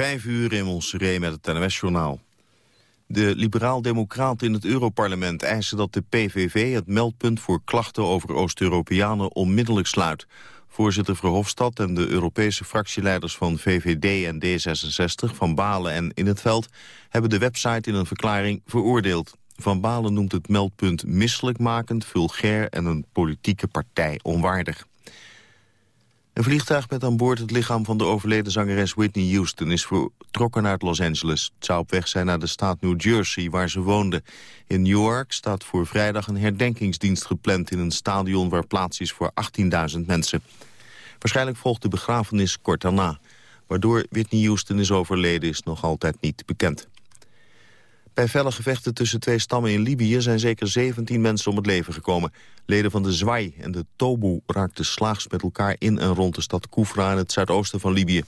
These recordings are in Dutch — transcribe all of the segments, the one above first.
Vijf uur in ons met het NOS-journaal. De liberaal-democraten in het Europarlement eisen dat de PVV het meldpunt voor klachten over Oost-Europeanen onmiddellijk sluit. Voorzitter Verhofstadt en de Europese fractieleiders van VVD en D66 van Balen en In het Veld hebben de website in een verklaring veroordeeld. Van Balen noemt het meldpunt misselijkmakend, vulgair en een politieke partij onwaardig. Een vliegtuig met aan boord het lichaam van de overleden zangeres Whitney Houston is vertrokken naar Los Angeles. Het zou op weg zijn naar de staat New Jersey, waar ze woonde. In New York staat voor vrijdag een herdenkingsdienst gepland in een stadion waar plaats is voor 18.000 mensen. Waarschijnlijk volgt de begrafenis kort daarna. Waardoor Whitney Houston is overleden is nog altijd niet bekend. Bij felle gevechten tussen twee stammen in Libië zijn zeker 17 mensen om het leven gekomen. Leden van de Zwai en de Tobu raakten slaags met elkaar in en rond de stad Koufra in het zuidoosten van Libië.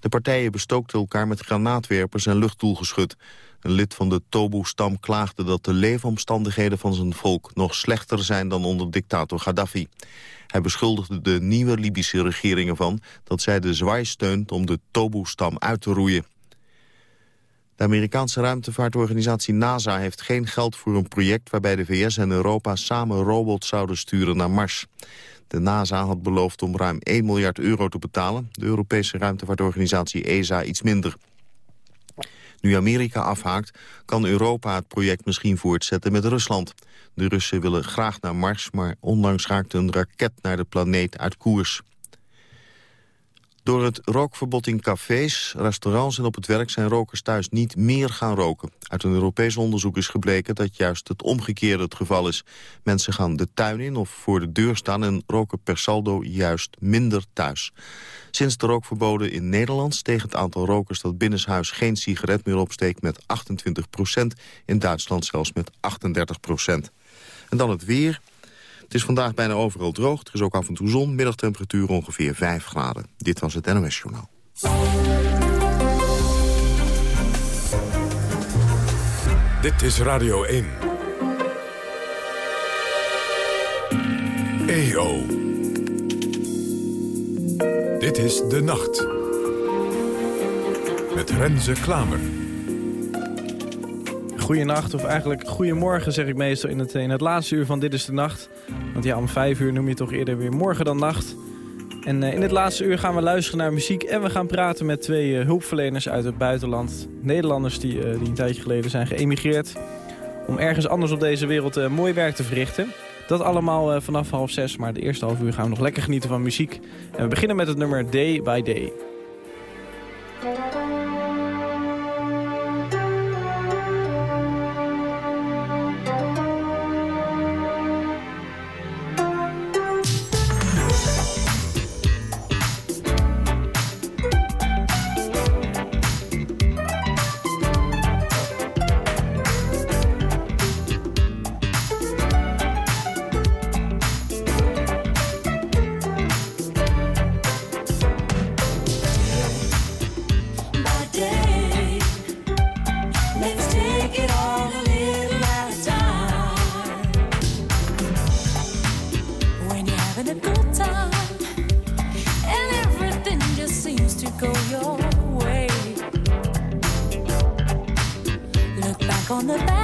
De partijen bestookten elkaar met granaatwerpers en luchtdoelgeschut. Een lid van de Tobu-stam klaagde dat de leefomstandigheden van zijn volk nog slechter zijn dan onder dictator Gaddafi. Hij beschuldigde de nieuwe Libische regering ervan dat zij de Zwai steunt om de Tobu-stam uit te roeien. De Amerikaanse ruimtevaartorganisatie NASA heeft geen geld voor een project... waarbij de VS en Europa samen robots zouden sturen naar Mars. De NASA had beloofd om ruim 1 miljard euro te betalen. De Europese ruimtevaartorganisatie ESA iets minder. Nu Amerika afhaakt, kan Europa het project misschien voortzetten met Rusland. De Russen willen graag naar Mars, maar onlangs raakte een raket naar de planeet uit koers. Door het rookverbod in cafés, restaurants en op het werk... zijn rokers thuis niet meer gaan roken. Uit een Europees onderzoek is gebleken dat juist het omgekeerde het geval is. Mensen gaan de tuin in of voor de deur staan... en roken per saldo juist minder thuis. Sinds de rookverboden in Nederland steeg het aantal rokers... dat binnenshuis geen sigaret meer opsteekt met 28 procent. In Duitsland zelfs met 38 procent. En dan het weer... Het is vandaag bijna overal droog. Er is ook af en toe zon. Middagtemperatuur ongeveer 5 graden. Dit was het NOS Journaal. Dit is Radio 1. EO. Dit is De Nacht. Met Renze Klamer. Goedenacht, of eigenlijk goedemorgen zeg ik meestal in het, in het laatste uur van Dit is de Nacht. Want ja, om vijf uur noem je toch eerder weer morgen dan nacht. En uh, in het laatste uur gaan we luisteren naar muziek en we gaan praten met twee uh, hulpverleners uit het buitenland. Nederlanders die, uh, die een tijdje geleden zijn geëmigreerd om ergens anders op deze wereld mooi werk te verrichten. Dat allemaal vanaf half zes, maar de eerste half uur gaan we nog lekker genieten van muziek. En we beginnen met het nummer Day by Day. go your way. Look back on the back.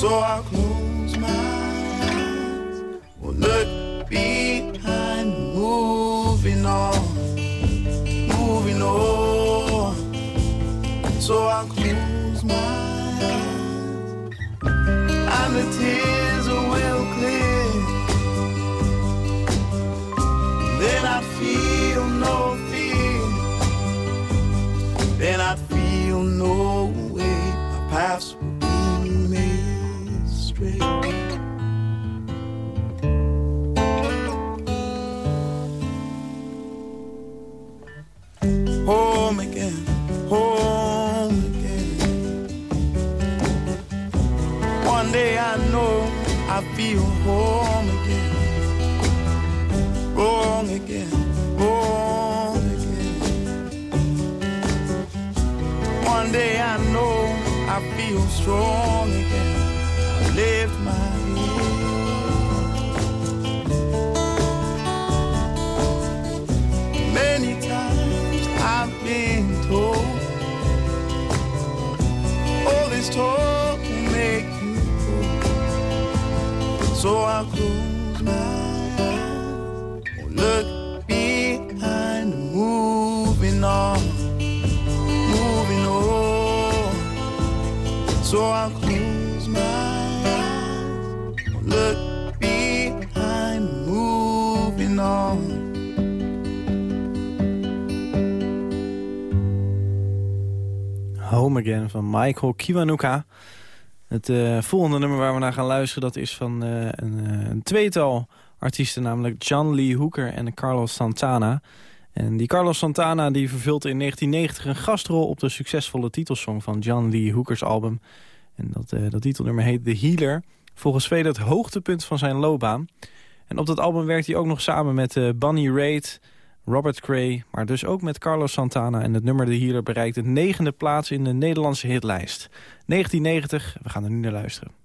So I strong again. I lift my head. Many times I've been told all this talk make you. So I'll close. Van Michael Kiwanuka. Het uh, volgende nummer waar we naar gaan luisteren... dat is van uh, een, uh, een, tweetal artiesten... namelijk John Lee Hooker en Carlos Santana. En die Carlos Santana die vervult in 1990 een gastrol... op de succesvolle titelsong van John Lee Hookers album. En dat, dat titelnummer heet The Healer. Volgens velen het hoogtepunt van zijn loopbaan. En op dat album werkt hij ook nog samen met Bunny Raitt... Robert Cray, maar dus ook met Carlos Santana. En het nummer de hier bereikt de negende plaats in de Nederlandse hitlijst. 1990, we gaan er nu naar luisteren.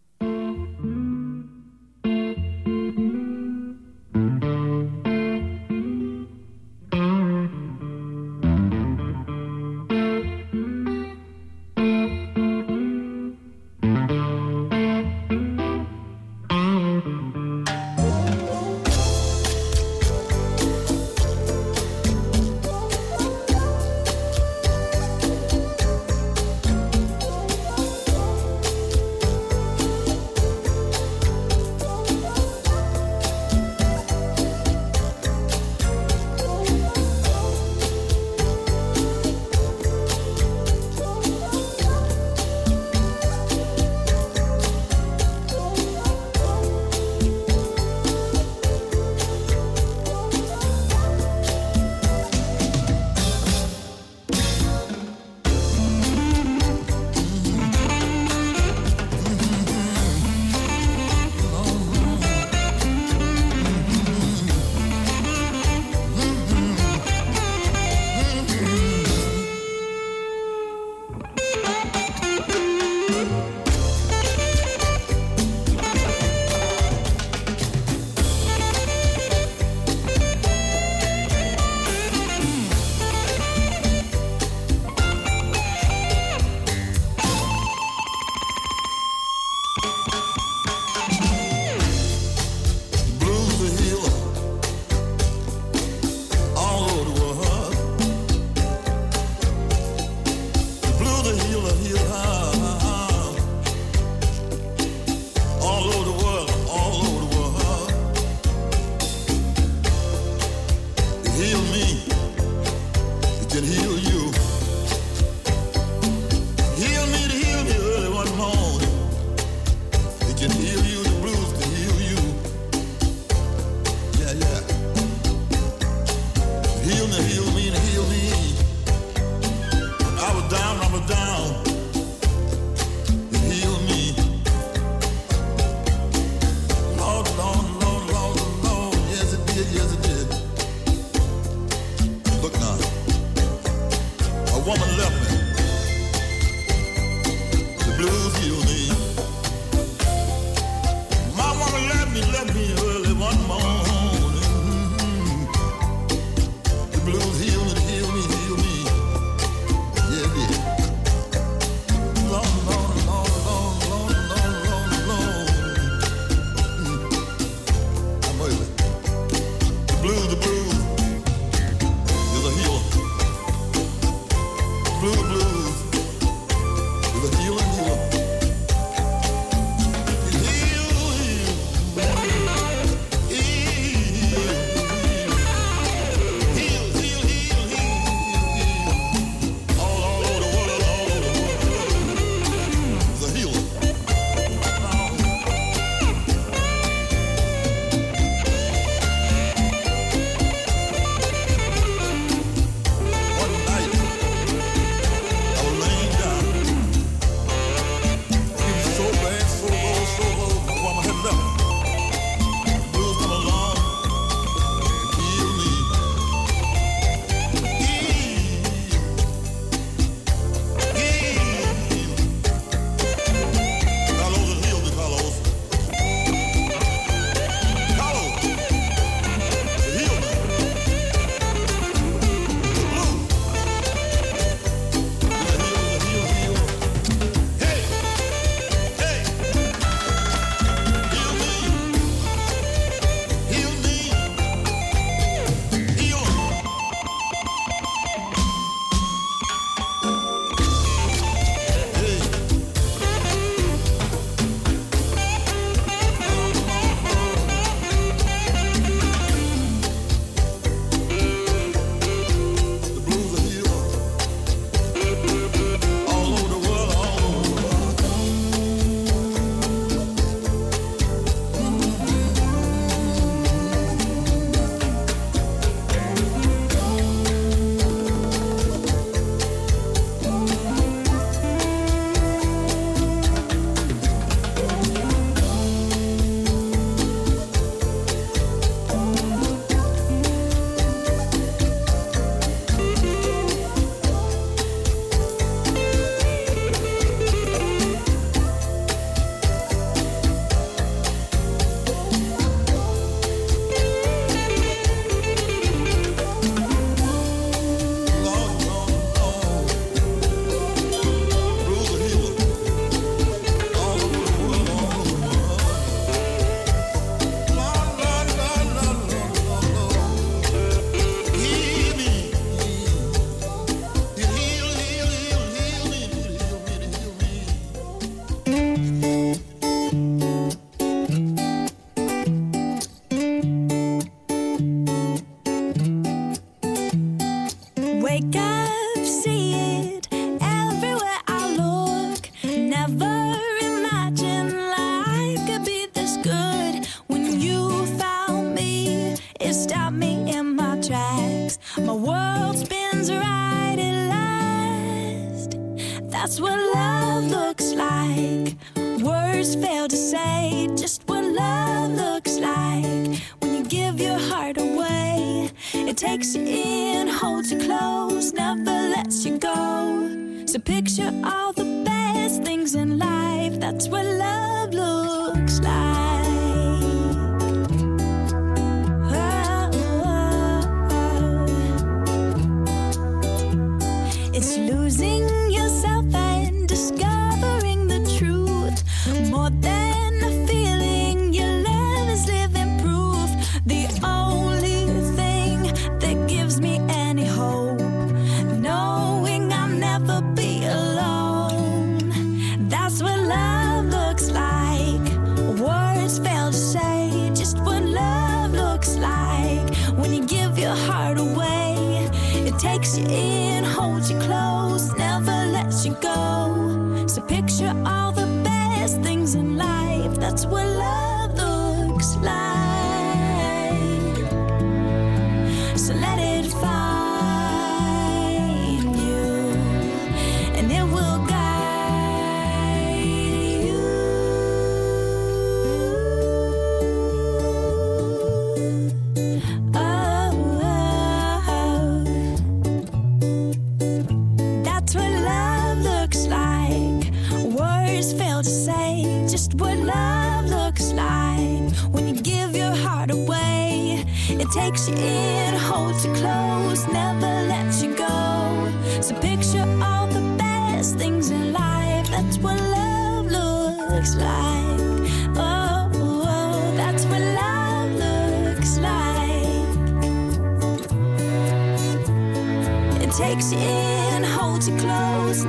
takes you in, holds you close, never lets you go. So picture all the best things in life. That's what love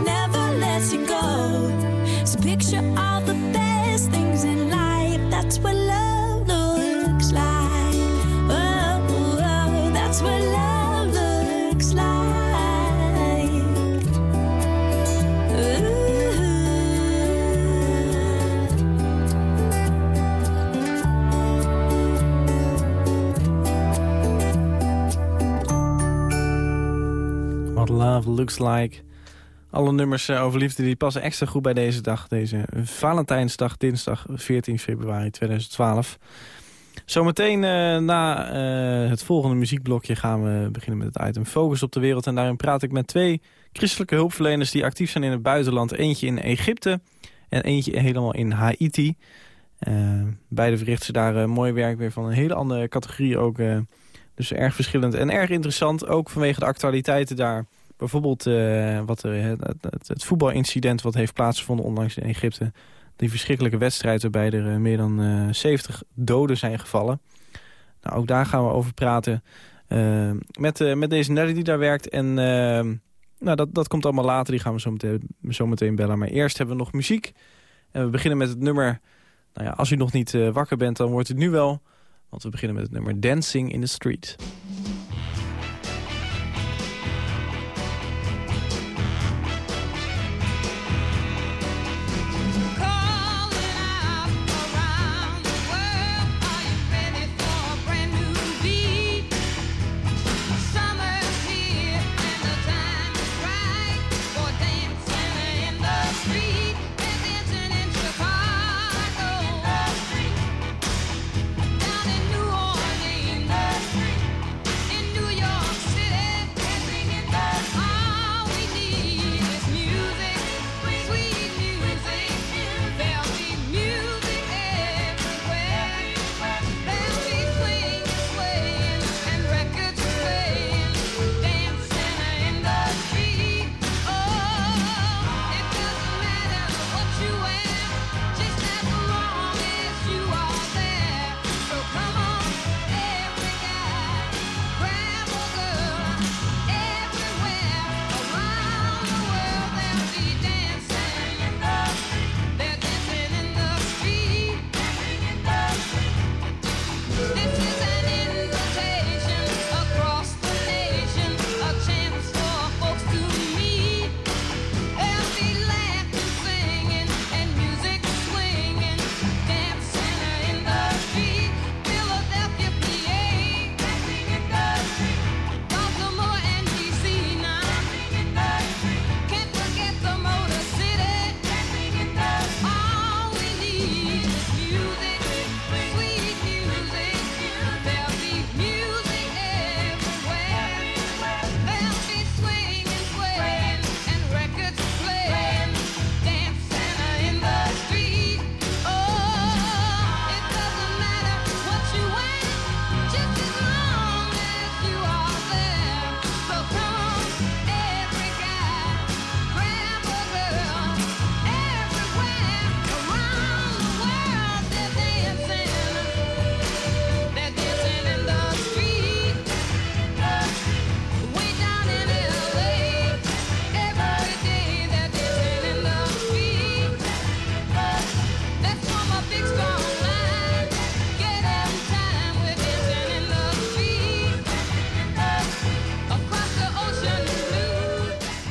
never lets you go. Picture the best things in life. That's what love looks like. Oh, oh. What Love Looks Like. Alle nummers eh, over liefde die passen extra goed bij deze dag. Deze Valentijnsdag, dinsdag 14 februari 2012. Zometeen eh, na eh, het volgende muziekblokje gaan we beginnen met het item Focus op de Wereld. En daarin praat ik met twee christelijke hulpverleners die actief zijn in het buitenland. Eentje in Egypte en eentje helemaal in Haiti. Eh, beide verrichten daar mooi werk weer van een hele andere categorie ook. dus erg verschillend en erg interessant. Ook vanwege de actualiteiten daar. Bijvoorbeeld eh, wat het, het, voetbalincident wat heeft plaatsgevonden onlangs in Egypte. Die verschrikkelijke wedstrijd waarbij er eh, meer dan eh 70 doden zijn gevallen. Nou, ook daar gaan we over praten eh, met, eh, met deze Nelly die daar werkt. En eh, nou, dat, dat komt allemaal later, die gaan we zo meteen, zo meteen bellen. Maar eerst hebben we nog muziek. En we beginnen met het nummer... Nou ja, als u nog niet eh, wakker bent, dan wordt het nu wel... Want we beginnen met het nummer Dancing in the Street.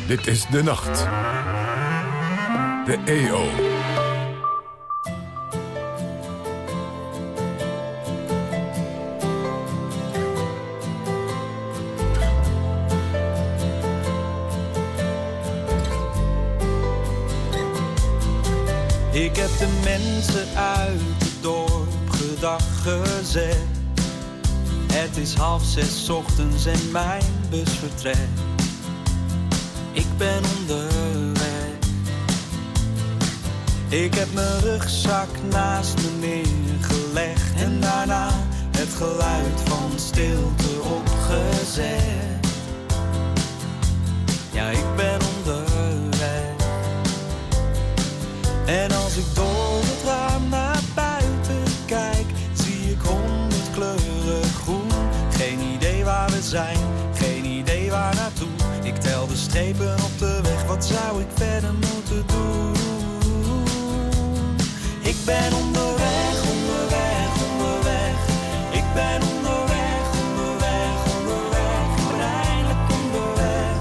Dit is de nacht. De EO. Ik heb de mensen uit het dorp gedag gezet. Het is half zes ochtends en mijn bus vertrekt. Ik heb mijn rugzak naast me neergelegd en daarna het geluid van stilte opgezet. Ja, ik ben onderweg. En als ik door ben onderweg, onderweg, onderweg. Ik ben onderweg, onderweg, onderweg. Ik ben eindelijk onderweg.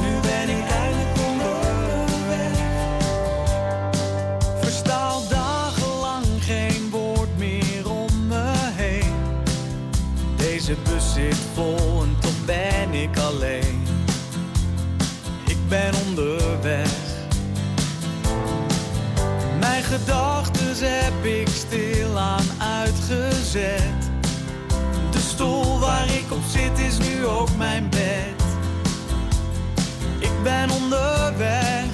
Nu ben ik eindelijk onderweg. Versta al dagenlang geen woord meer om me heen. Deze bus zit vol heb ik stilaan uitgezet. De stoel waar ik op zit is nu ook mijn bed. Ik ben onderweg.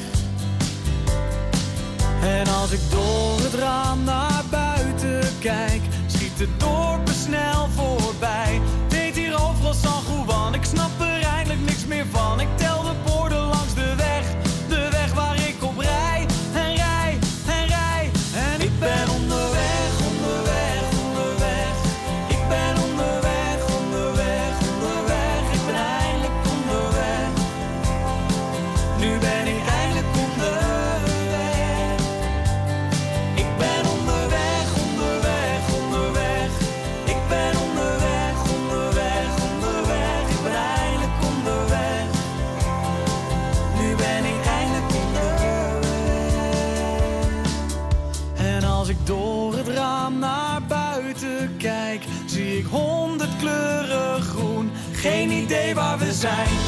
En als ik door het raam naar buiten kijk, schiet het dorp me snel voorbij. Deed hier overal San Juan, ik snap er eindelijk niks meer van. Ik tel zijn,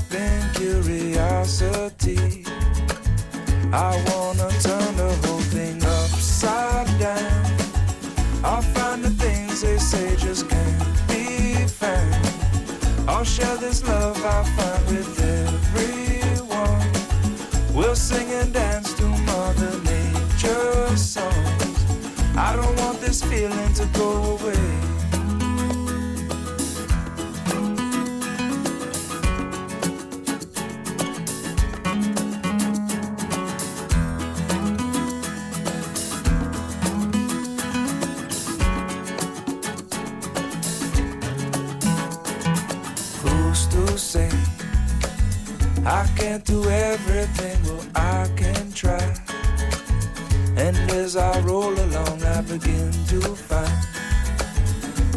curiosity. I wanna turn the whole thing upside down. I'll find the things they say just can't be found. I'll share this love I find with begin to find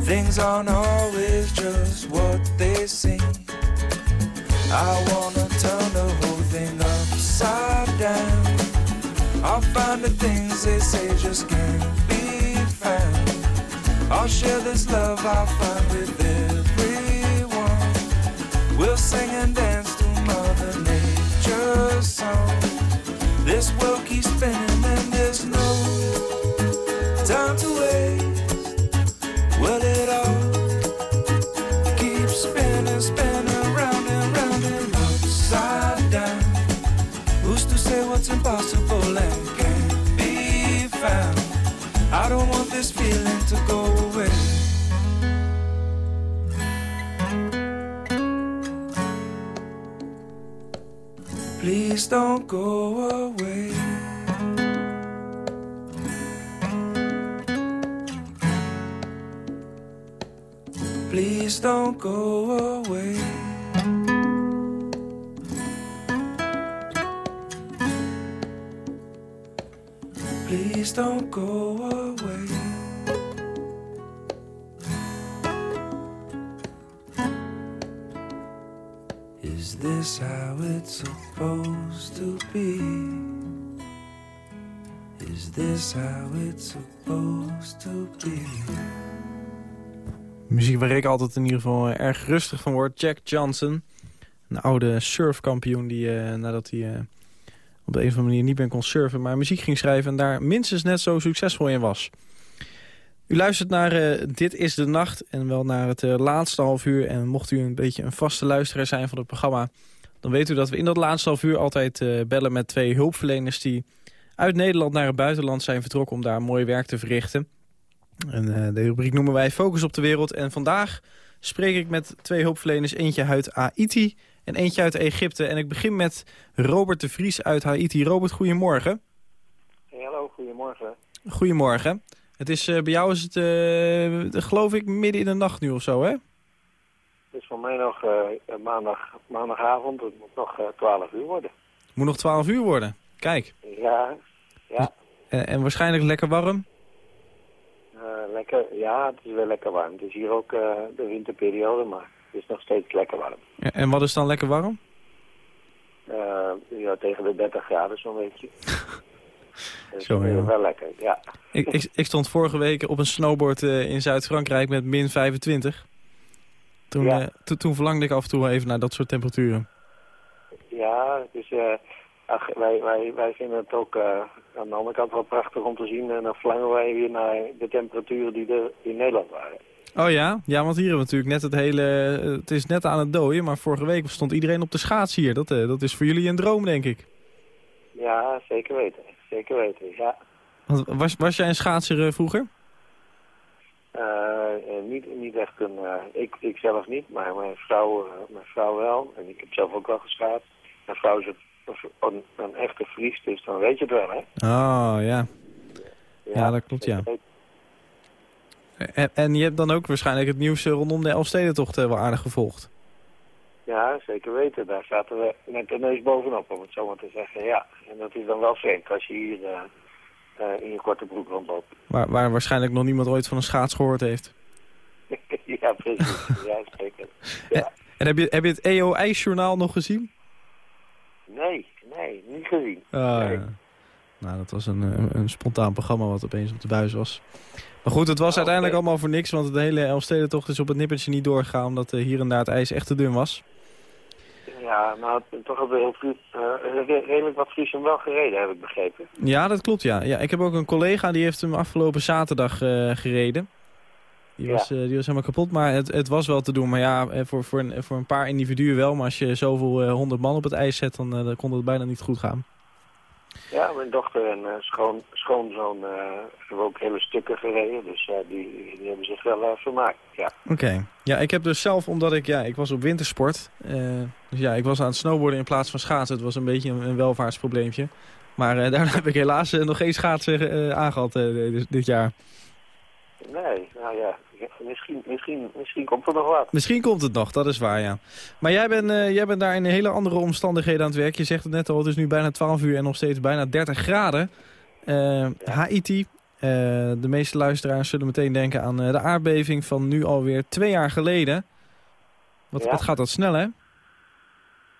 things aren't always just what they seem. I wanna turn the whole thing upside down. I'll find the things they say just can't be found. I'll share this love I find with everyone. We'll sing and dance to Mother Nature's song. This world keeps spinning go ik altijd in ieder geval eh, erg rustig van word. Jack Johnson, een oude surfkampioen die eh, nadat hij eh, op de een of andere manier niet meer kon surfen... maar muziek ging schrijven en daar minstens net zo succesvol in was. U luistert naar Dit is de Nacht en wel naar het laatste half uur. En mocht u een beetje een vaste luisteraar zijn van het programma... dan weet u dat we in dat laatste half uur altijd bellen met twee hulpverleners... die uit Nederland naar het buitenland zijn vertrokken om daar mooi werk te verrichten. En eh, de rubriek noemen wij Focus op de Wereld. En vandaag spreek ik met twee hulpverleners. Eentje uit Haiti en eentje uit Egypte. En ik begin met Robert de Vries uit Haiti. Robert, goedemorgen. Hey, hallo, goedemorgen. Goedemorgen. Het is, eh, bij jou is het, eh, geloof ik, midden in de nacht nu of zo, hè? Het is voor mij nog maandag, maandagavond, het moet nog eh 12 uur worden. Moet nog 12 uur worden. Kijk. Ja, ja, En, en waarschijnlijk lekker warm. Eh, lekker, ja, het is wel lekker warm. Het is hier ook eh, de winterperiode, maar het is nog steeds lekker warm. En, en wat is dan lekker warm? Eh, ja, tegen de 30 graden zo'n beetje. Dus Zo, ja. wel lekker, ja. Ik, ik, ik stond vorige week op een snowboard in Zuid-Frankrijk met min 25. Toen, Ja. to- toen verlangde ik af en toe even naar dat soort temperaturen. Ja, dus eh, ach, wij, wij, wij vinden het ook eh, aan de andere kant wel prachtig om te zien. En dan verlangen wij weer naar de temperaturen die er in Nederland waren. Oh ja? Ja, want hier hebben we natuurlijk net het hele... eh, Het is net aan het dooien, maar vorige week stond iedereen op de schaats hier. Dat, eh, dat is voor jullie een droom, denk ik. Ja, zeker weten. Zeker weten, ja. Want was, was jij een schaatser eh, vroeger? Eh, eh, niet, niet echt een... eh, ik, ik zelf niet, maar mijn vrouw, eh, mijn vrouw wel. En ik heb zelf ook wel geschaatst. Mijn vrouw is een, een, een echte Fries, dus dan weet je het wel, hè? Oh, ja. Ja, dat klopt, ja. En, en je hebt dan ook waarschijnlijk het nieuws eh, rondom de Elfstedentocht eh, wel aardig gevolgd. Ja, zeker weten. Daar zaten we net de neus bovenop, om het zo maar te zeggen. Ja, en dat is dan wel vreemd als je hier eh, in je korte broek rondloopt. Waar, waar waarschijnlijk nog niemand ooit van een schaats gehoord heeft. ja, precies. ja, zeker. Ja. En heb je, heb je het EO-ijsjournaal nog gezien? Nee, niet gezien. Ah, Nee. ja. Nou, dat was een, een, spontaan programma wat opeens op de buis was. Maar goed, het was Ah, uiteindelijk allemaal voor niks, want de hele Elfstedentocht is op het nippertje niet doorgegaan, omdat hier en daar het ijs echt te dun was. Ja, nou, het- toch hebben we heel Fries, re- redelijk wat Friesen wel gereden, heb ik begrepen. Ja, dat klopt, ja. ja ik heb ook een collega, die heeft hem afgelopen zaterdag eh, gereden. Die Ja. was, eh, die was helemaal kapot, maar het, het was wel te doen. Maar ja, eh, voor, voor, een, voor een paar individuen wel. Maar als je zoveel eh, honderd man op het ijs zet, dan, dan kon het bijna niet goed gaan. Ja, mijn dochter en eh, schoon, schoonzoon eh, hebben ook hele stukken gereden, dus die, die hebben zich wel vermaakt, ja. Oké. Ja, ik heb dus zelf, omdat ik, ja, ik was op wintersport. dus ja, ik was aan het snowboarden in plaats van schaatsen. Het was een beetje een, een welvaartsprobleempje. Maar daarna heb ik helaas nog geen schaatsen eh, aangehad eh, dit, dit jaar. Nee, nou ja, misschien, misschien, misschien komt er nog wat. Misschien komt het nog, dat is waar, ja. Maar jij bent, eh, jij bent daar in hele andere omstandigheden aan het werk. Je zegt het net al, het is nu bijna 12 uur en nog steeds bijna 30 graden. Eh, Haiti, eh, de meeste luisteraars zullen meteen denken aan de aardbeving van nu alweer twee jaar geleden. Wat, Ja. wat gaat dat snel, hè?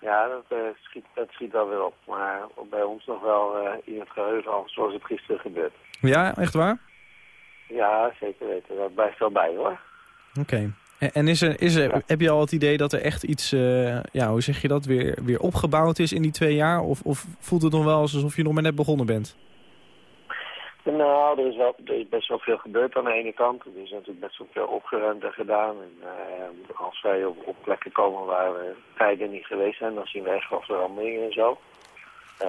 Ja, dat, schiet, dat schiet wel weer op, maar bij ons nog wel in het geheugen al zoals het gisteren gebeurt. Ja, echt waar? Ja, zeker weten. Dat blijft wel bij hoor. Oké. En, en is er, is er, heb je al het idee dat er echt iets, eh, ja, hoe zeg je dat, weer, weer opgebouwd is in die twee jaar? Of, of voelt het nog wel alsof je nog maar net begonnen bent? Nou, er is, wel, er is best wel veel gebeurd aan de ene kant. Er is natuurlijk best wel veel opgeruimd en gedaan. En eh, als wij op, op plekken komen waar we tijden niet geweest zijn, dan zien we echt wel veranderingen en zo. Eh,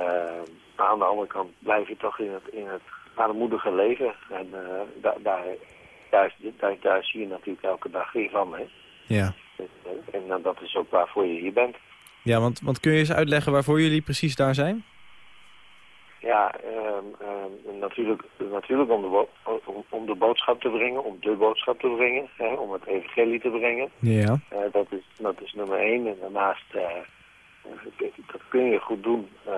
maar aan de andere kant blijf je toch in het, in het armoedige leven. En eh, da- daar, daar, daar, daar zie je natuurlijk elke dag weer van. Hè? Ja. En eh, dat is ook waarvoor je hier bent. Ja, want, want kun je eens uitleggen waarvoor jullie precies daar zijn? Ja, ehm, ehm, natuurlijk, natuurlijk om, de om, om de boodschap te brengen, om de boodschap te brengen, hè, om het evangelie te brengen. Ja. Eh, dat, is, dat is nummer één. En daarnaast, eh, eh, dat kun je goed doen eh,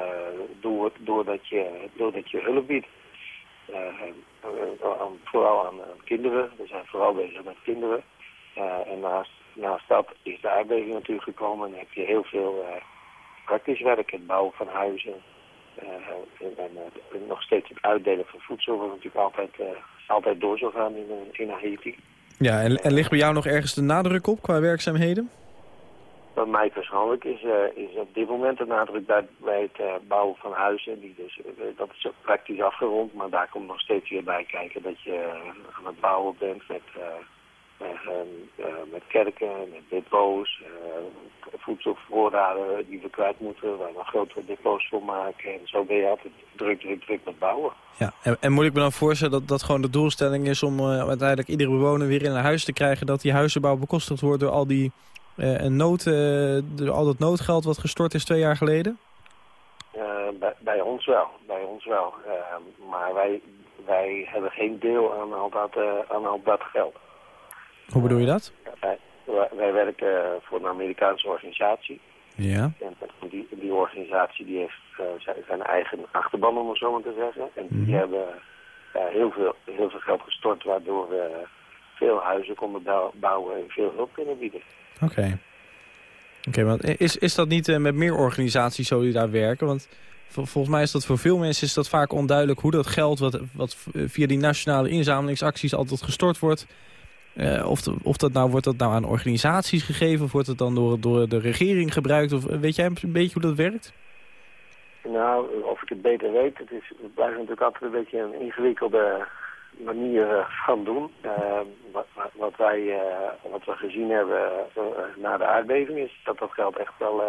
door, doordat, je, doordat je hulp biedt. Eh, eh, vooral aan, aan kinderen. We zijn vooral bezig met kinderen. Eh, en naast, naast dat is de aardbeving natuurlijk gekomen. En heb je heel veel praktisch werk. Het bouwen van huizen. en nog steeds het uitdelen van voedsel. Wat natuurlijk altijd, altijd door zal gaan in, in Haiti. Ja, en, en ligt bij jou nog ergens de nadruk op qua werkzaamheden? Bij mij persoonlijk is, eh, is op dit moment de nadruk bij, bij het eh, bouwen van huizen. Die dus, eh, dat is praktisch afgerond, maar daar komt nog steeds weer bij kijken dat je aan het bouwen bent met, eh, eh, eh, met kerken, met depots, voedselvoorraden die we kwijt moeten, waar we grotere depots voor maken. En zo ben je altijd druk, druk, druk met bouwen. Ja. En, en moet ik me dan voorstellen dat dat gewoon de doelstelling is om uiteindelijk iedere bewoner weer in een huis te krijgen, dat die huizenbouw bekostigd wordt door al die een nood, eh, al dat noodgeld wat gestort is twee jaar geleden? Eh, bij, bij ons wel, bij ons wel. Eh, maar wij, wij hebben geen deel aan al dat, eh, aan al dat geld. Hoe bedoel je dat? Wij, wij- werken voor een Amerikaanse organisatie. Ja. En die, die organisatie die heeft eh, zijn, eigen achterban, om het zo maar te zeggen. En die hebben eh, heel, veel, heel veel geld gestort, waardoor we veel huizen konden bou- bouwen en veel hulp kunnen bieden. Oké. Oké, want is, is dat niet eh, met meer organisaties zo die daar werken? Want vol- volgens mij is dat voor veel mensen is dat vaak onduidelijk hoe dat geld... wat, wat via die nationale inzamelingsacties altijd gestort wordt... eh, of, of dat nou, wordt dat nou aan organisaties gegeven... of wordt het dan door, door de regering gebruikt? Of, weet jij een beetje hoe dat werkt? Nou, of ik het beter weet, het, is, het blijft natuurlijk altijd een beetje een ingewikkelde manier eh, van doen. Eh, wat, wat- wij, eh, wat we gezien hebben eh, na de aardbeving is dat dat geld echt wel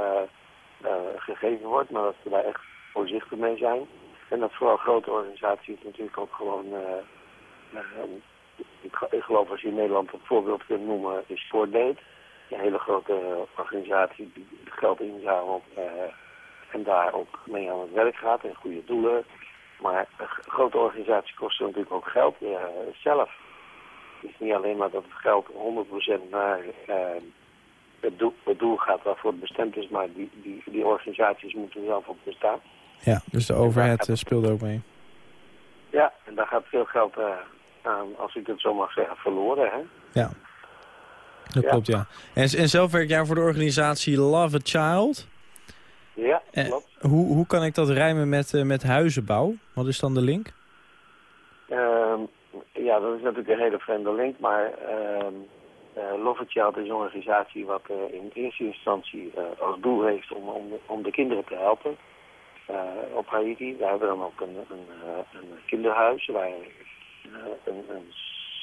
gegeven wordt, maar dat we daar echt voorzichtig mee zijn. En dat vooral grote organisaties natuurlijk ook gewoon... eh, eh, ik, ge- ik geloof als je in Nederland een voorbeeld kunt noemen, is Sportdate. Een hele grote organisatie die geld inzamelt eh, en daar ook mee aan het werk gaat en goede doelen. Maar een grote organisatie kost natuurlijk ook geld zelf. Het is niet alleen maar dat het geld 100% naar eh, het, doel, het doel gaat waarvoor het bestemd is, maar die, die, die organisaties moeten zelf op bestaan. Ja, dus de overheid eh, speelt ook mee. Ja, en daar gaat veel geld eh, aan, als ik het zo mag zeggen, verloren. Hè? Ja, dat Ja. klopt, ja. En, en zelf werk jij voor de organisatie Love a Child. Ja, Eh, hoe, hoe kan ik dat rijmen met, eh, met huizenbouw? Wat is dan de link? Ehm, ja, dat is natuurlijk een hele vreemde link, maar ehm eh, Love Child is een organisatie wat in eerste instantie als doel heeft om, om, om de kinderen te helpen op Haiti. We hebben dan ook een, een, een kinderhuis waar een, een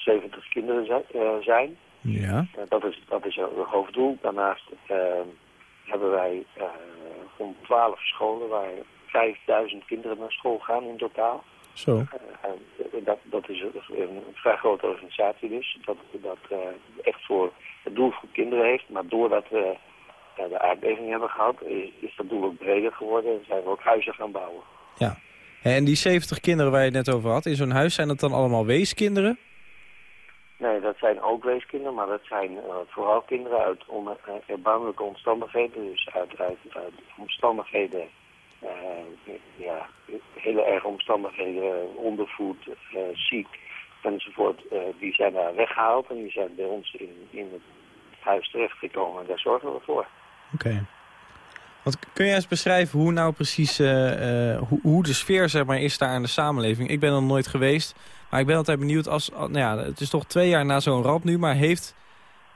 70 kinderen zi- zijn. Ja. Dat, is, dat is het hoofddoel. Daarnaast ehm, hebben wij eh rond 12 scholen waar 5000 kinderen naar school gaan in totaal. Zo. En dat, dat is een, vrij grote organisatie dus, dat, dat eh, echt voor het doel voor kinderen heeft. Maar doordat we de aardbeving hebben gehad, is, is dat doel ook breder geworden en zijn we ook huizen gaan bouwen. Ja. En die 70 kinderen waar je het net over had, in zo'n huis zijn dat dan allemaal weeskinderen? Nee, dat zijn ook weeskinderen, maar dat zijn eh, vooral kinderen uit on, eh, erbarmelijke omstandigheden. Dus uit, uit, omstandigheden, eh, ja, hele erge omstandigheden, ondervoed, ziek enzovoort. die zijn daar weggehaald en die zijn bij ons in, in het huis terechtgekomen en daar zorgen we voor. Oké. Want kun je eens beschrijven hoe nou precies hoe, hoe de sfeer zeg maar, is daar in de samenleving? Ik ben er nooit geweest, maar ik ben altijd benieuwd als, al- nou ja, het is toch twee jaar na zo'n ramp nu, maar heeft,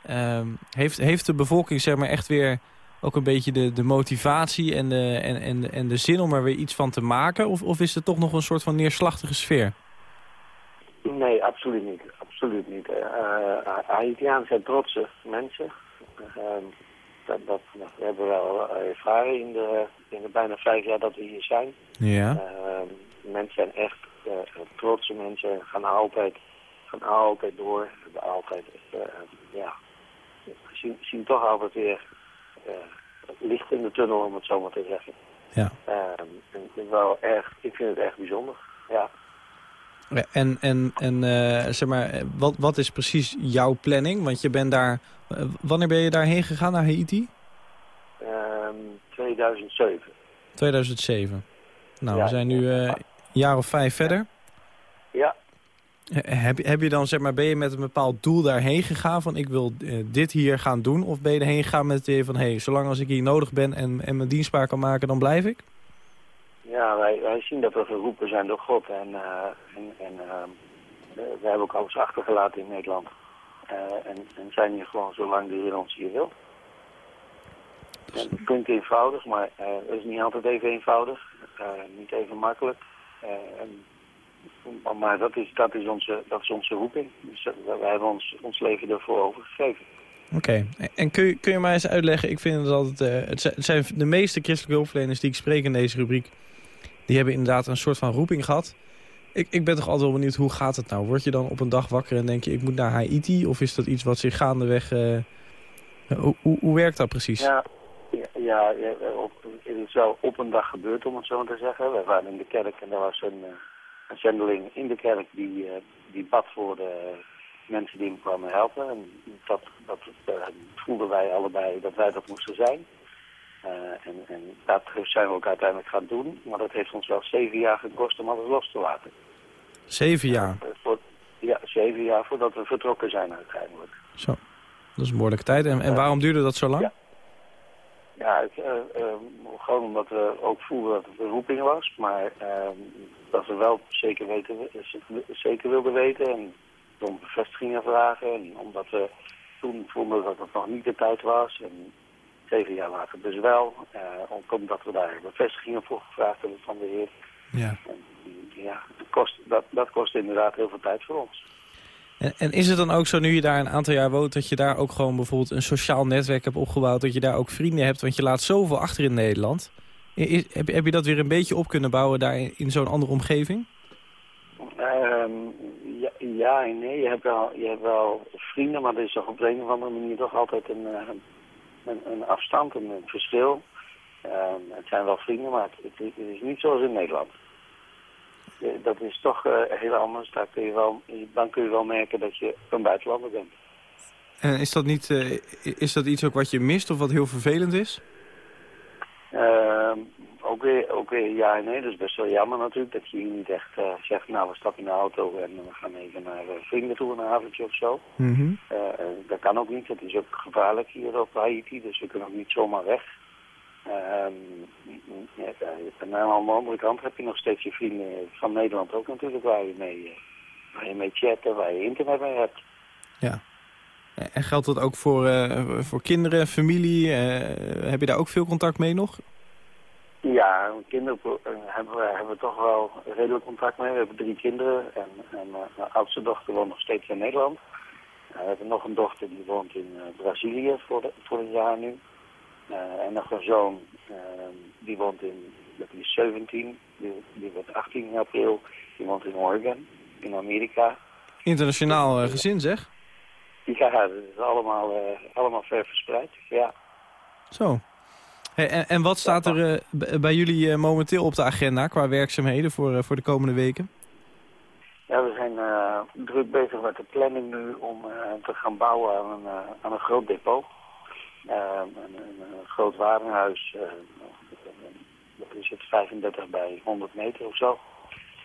ehm, heeft, heeft de bevolking zeg maar echt weer ook een beetje de, de motivatie en de, en, en, en de zin om er weer iets van te maken? Of, of is het toch nog een soort van neerslachtige sfeer? Nee, absoluut niet. Absoluut niet. Haitianen zijn trotse mensen. Ehm, dat, dat, we hebben wel eh, ervaren in de, in de bijna vijf jaar dat we hier zijn. Ja. Ehm, mensen zijn echt trotse mensen, gaan altijd, gaan altijd door. Altijd, eh, ja, zien, zien toch altijd weer eh, licht in de tunnel, om het zo maar te zeggen. Ja. Ehm, en ik, vind wel erg, ik vind het echt bijzonder, ja. En, en, en eh, zeg maar, wat, wat is precies jouw planning? Want je bent daar... wanneer ben je daarheen gegaan, naar Haiti? Ehm 2007. 2007. Nou, Ja, we zijn nu jaar of vijf verder. Ja, Eh, Heb, je- heb je dan, zeg maar, ben je met een bepaald doel daarheen gegaan van ik wil eh, dit hier gaan doen? Of ben je erheen gegaan met het idee van hé, hey, zolang als ik hier nodig ben en, en mijn dienstbaar kan maken, dan blijf ik? ja wij, wij zien dat we geroepen zijn door God. En, eh, en, en ehm, we hebben ook alles achtergelaten in Nederland. Eh, en, en zijn hier gewoon zolang de Heer ons hier wil. Het klinkt eenvoudig, maar eh, het is niet altijd even eenvoudig. Eh, niet even makkelijk. Eh, maar dat is, dat, is onze, dat is onze roeping. Dus eh, wij hebben ons, ons leven ervoor overgegeven. Oké, en kun je, kun je mij eens uitleggen, ik vind het altijd, eh, het, zijn, de meeste christelijke hulpverleners die ik spreek in deze rubriek, die hebben inderdaad een soort van roeping gehad. Ik, ik ben toch altijd wel benieuwd, hoe gaat het nou? Word je dan op een dag wakker en denk je, ik moet naar Haiti? Of is dat iets wat zich gaandeweg, hoe, hoe, hoe werkt dat precies? Ja, ja, ja, ja, op, het is wel op een dag gebeurd, om het zo te zeggen. We waren in de kerk en er was een, eh, een zendeling in de kerk die, eh, die bad voor de mensen die hem kwamen helpen. En dat, dat eh, voelden wij allebei dat wij dat moesten zijn. En, en dat zijn we ook uiteindelijk gaan doen. Maar dat heeft ons wel zeven jaar gekost om alles los te laten. Zeven jaar, voor, ja, zeven jaar voordat we vertrokken zijn uiteindelijk. zo. Dat is een behoorlijke tijd. En, en waarom duurde dat zo lang? Ja. Ja, het, eh, eh, gewoon omdat we ook voelden dat het een roeping was, maar eh, dat we wel zeker, weten, zeker wilden weten en om bevestigingen vragen. En omdat we toen voelden dat het nog niet de tijd was en zeven jaar later dus wel. eh, ook omdat we daar bevestigingen voor gevraagd hebben van de Heer. Ja. En, ja, het kost, dat, dat kost inderdaad heel veel tijd voor ons. En, en is het dan ook zo, nu je daar een aantal jaar woont... dat je daar ook gewoon bijvoorbeeld een sociaal netwerk hebt opgebouwd... dat je daar ook vrienden hebt, want je laat zoveel achter in Nederland. Heb, heb je dat weer een beetje op kunnen bouwen daar in, zo'n andere omgeving? Ehm, ja, ja en nee. Je hebt, wel, je vrienden, maar er is toch op een of andere manier toch altijd een, eh, een, afstand, een, verschil. Ehm, het zijn wel vrienden, maar het is niet zoals in Nederland. Eh, Dat is toch eh, heel anders. Daar kun je wel, dan kun je wel merken dat je een buitenlander bent. En is dat, niet, eh, is dat iets ook wat je mist of wat heel vervelend is? Ook, weer, ook weer ja en nee. Dat is best wel jammer natuurlijk. Dat je hier niet echt eh, zegt, nou we stappen in de auto en we gaan even naar eh, vrienden toe een avondje of zo. Mhm. Eh, eh, dat kan ook niet. Het is ook gevaarlijk hier op Haiti, dus we kunnen ook niet zomaar weg. Ehm, ja, en aan de andere kant heb je nog steeds je vrienden van Nederland ook natuurlijk, waar je mee, eh, waar je mee chatten, waar je internet mee hebt. Ja. En geldt dat ook voor, eh, voor kinderen, familie? Eh, heb je daar ook veel contact mee nog? Ja, kinderen hebben we, hebben we toch wel redelijk contact mee. We hebben drie kinderen en, en mijn oudste dochter woont nog steeds in Nederland. We hebben nog een dochter die woont in Brazilië voor, de, voor een jaar nu. Eh, en nog een zoon, eh, die woont in, dat is 17, die, die wordt 18 in april. Die woont in Oregon, in Amerika. Internationaal eh, gezin zeg. Ja, dat is allemaal, eh, allemaal ver verspreid, ja. Zo. Hey, en, en wat staat er bij jullie momenteel op de agenda qua werkzaamheden voor, voor de komende weken? Ja, we zijn druk bezig met de planning nu om te gaan bouwen aan een, aan een groot depot. Eh, een, een, groot warenhuis, dat is het 35 bij 100 meter of zo.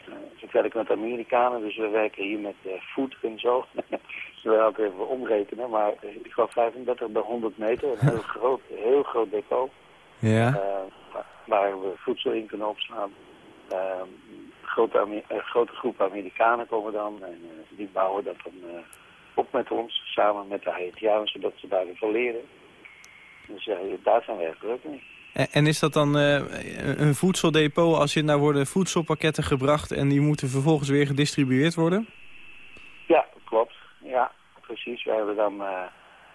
Eh, ik werk met Amerikanen, dus we werken hier met eh, food en zo. we altijd even omrekenen, maar ik geloof 35 bij 100 meter, een heel groot, heel groot depot. Ja. eh, waar- we voedsel in kunnen opslaan. Eh, grote, grote groep Amerikanen komen dan en die bouwen dat dan op met ons, samen met de Haitianen, zodat ze daarvan leren. Dus daar zijn we mee. En, en is dat dan eh, een- voedseldepot als in daar worden voedselpakketten gebracht en die moeten vervolgens weer gedistribueerd worden? Ja, klopt. Ja, precies. We hebben dan eh,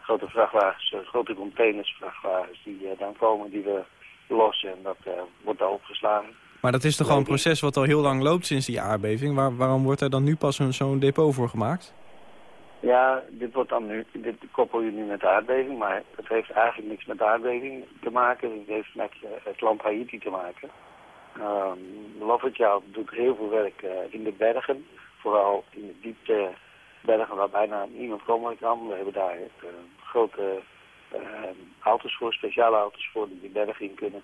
grote vrachtwagens, eh, grote containers vrachtwagens die dan komen, die we lossen en dat wordt daar opgeslagen. Maar dat is toch gewoon een proces wat al heel lang loopt sinds die aardbeving. Waar, waarom wordt er dan nu pas zo'n depot voor gemaakt? Ja, dit wordt dan nu, dit koppel je nu met de aardbeving, maar het heeft eigenlijk niks met de aardbeving te maken. Het heeft met eh, het land Haiti te maken. Um, doet heel veel werk eh, in de bergen, vooral in de diepte bergen waar bijna niemand komen kan. We hebben daar eh, grote auto's voor, speciale auto's voor die de bergen in kunnen.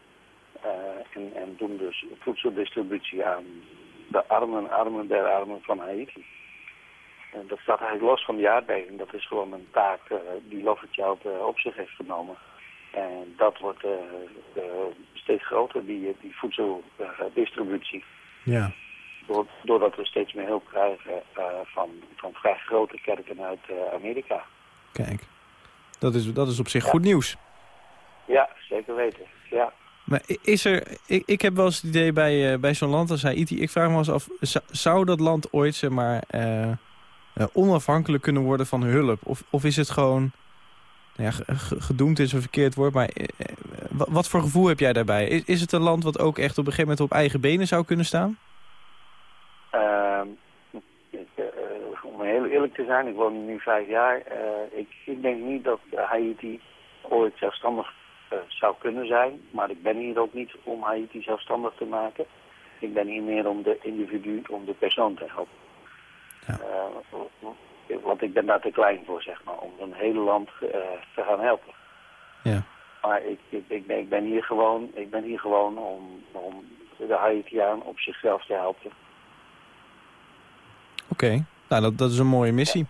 En, en doen dus voedseldistributie aan de armen, armen der armen van Haiti. En dat staat eigenlijk los van die aardbeving. Dat is gewoon een taak eh, die Love Child eh, op zich heeft genomen. En dat wordt eh, steeds groter, die, die voedseldistributie. Ja. Door- doordat we steeds meer hulp krijgen van, van vrij grote kerken uit Amerika. Kijk, dat is, dat is op zich goed nieuws. Ja, zeker weten. Ja. Maar is er, ik, ik heb wel eens het idee bij, bij zo'n land als Haiti, ik vraag me wel eens af, zou- zou dat land ooit zeg maar, eh, onafhankelijk kunnen worden van hulp? Of, of is het gewoon, nou ja, ge- ge- gedoemd is een verkeerd woord, maar eh, eh, wa- wat voor gevoel heb jij daarbij? Is, is het een land wat ook echt op een gegeven moment op eigen benen zou kunnen staan? Ehm, eh, om heel eerlijk te zijn, ik woon hier nu vijf jaar. ik, ik denk niet dat Haiti ooit zelfstandig zou kunnen zijn. Maar ik ben hier ook niet om Haiti zelfstandig te maken. Ik ben hier meer om de individu, om de persoon te helpen. Eh, want ik ben daar te klein voor, zeg maar, om een hele land eh, te gaan helpen. Ja. Maar ik, ik, ik, ben, ik ben hier gewoon, ik ben hier gewoon om, om de Haitiaan op zichzelf te helpen. Oké, nou dat, dat is een mooie missie.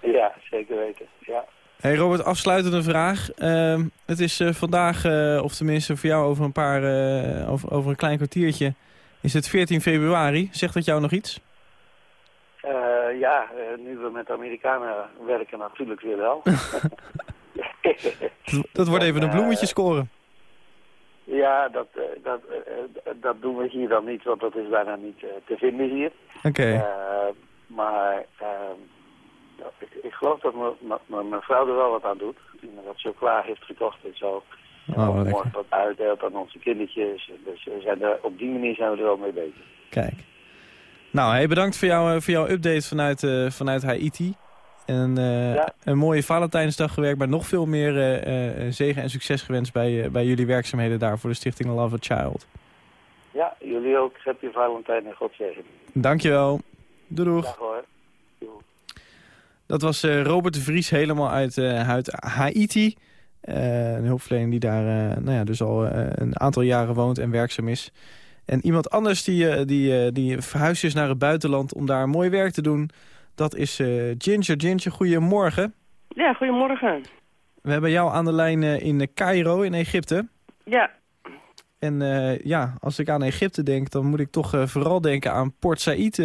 Ja, zeker weten. Ja. Hey Robert, afsluitende vraag. Ehm, het is eh, vandaag, of tenminste voor jou over een paar, over, over een klein kwartiertje, is het 14 februari. Zegt dat jou nog iets? Eh, ja, eh, nu we met de Amerikanen werken natuurlijk weer wel. Dat wordt even een bloemetje scoren. ja, dat, eh, dat, eh, eh, dat doen we hier dan niet, want dat is bijna niet eh, te vinden hier. Oké. Eh, maar ehm, ik, ik geloof dat mijn vrouw er wel wat aan doet. Die me wat chocola heeft gekocht en zo. En Oh, lekker. morgen wat uitdeelt aan onze kindertjes. Dus we zijn er, op die manier zijn we er wel mee bezig. Kijk. Nou, hey, bedankt voor, jou, eh, voor jouw update vanuit, eh, vanuit Haiti. En eh, Ja. een mooie Valentijnsdag gewerkt, maar nog veel meer zegen en succes gewenst bij, bij jullie werkzaamheden daar voor de Stichting Love a Child. Ja, jullie ook. Happy Valentijn en God zegen. Dankjewel. Doei doeg. Dag hoor. Dat was Robert de Vries helemaal uit, uit Haiti. Een hulpverlener die daar nou ja, dus al een aantal jaren woont en werkzaam is. En iemand anders die, eh, die, eh, die verhuisd is naar het buitenland om daar mooi werk te doen. Dat is eh, Ginger. Ginger, goedemorgen. Ja, goedemorgen. We hebben jou aan de lijn in Cairo in Egypte. Ja, En ja, als ik aan Egypte denk, dan moet ik toch vooral denken aan Port Said.